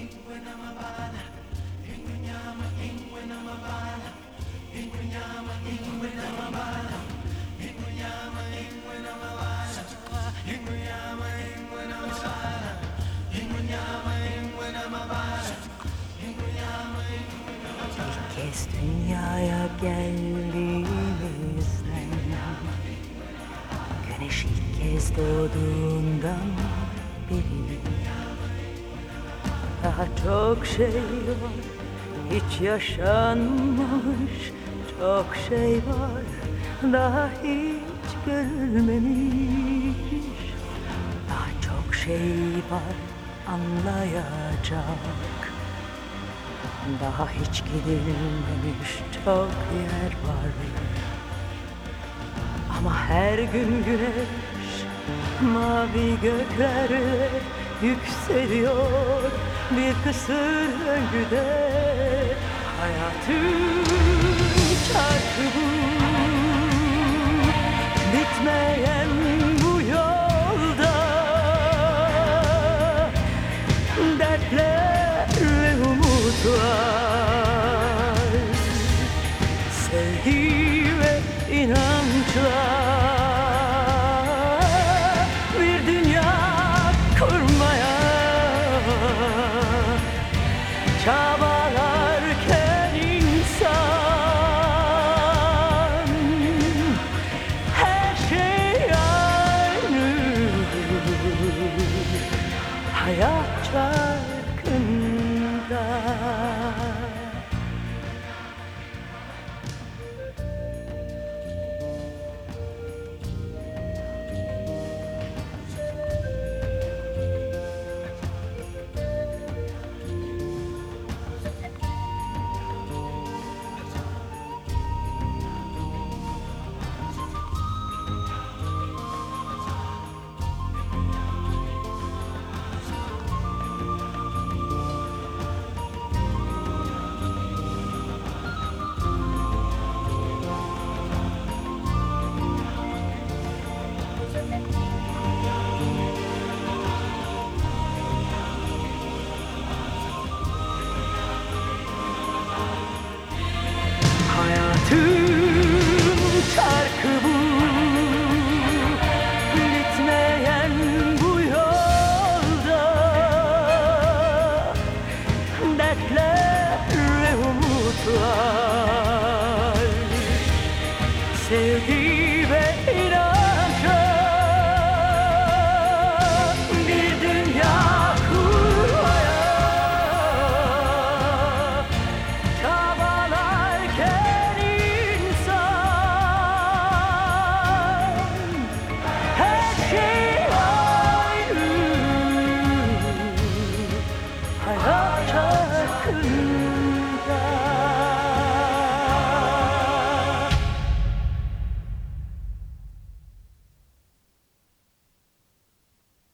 ingwe namabala ingwe nyama dünyaya geldiğimizden Güneş ilk kez doğduğundan Daha çok şey var hiç yaşanmamış Çok şey var. Daha hiç görülmemiş Daha çok şey var anlayacak. Daha hiç gidilmemiş çok yer var Ama her gün güneş mavi göklerde yükseliyor bir kısır döngüde. Hayatın şarkı bu bitmeyen bu yolda. Dertler ve umutlar sevgi ve inançlar. hayatlar. sevdiğim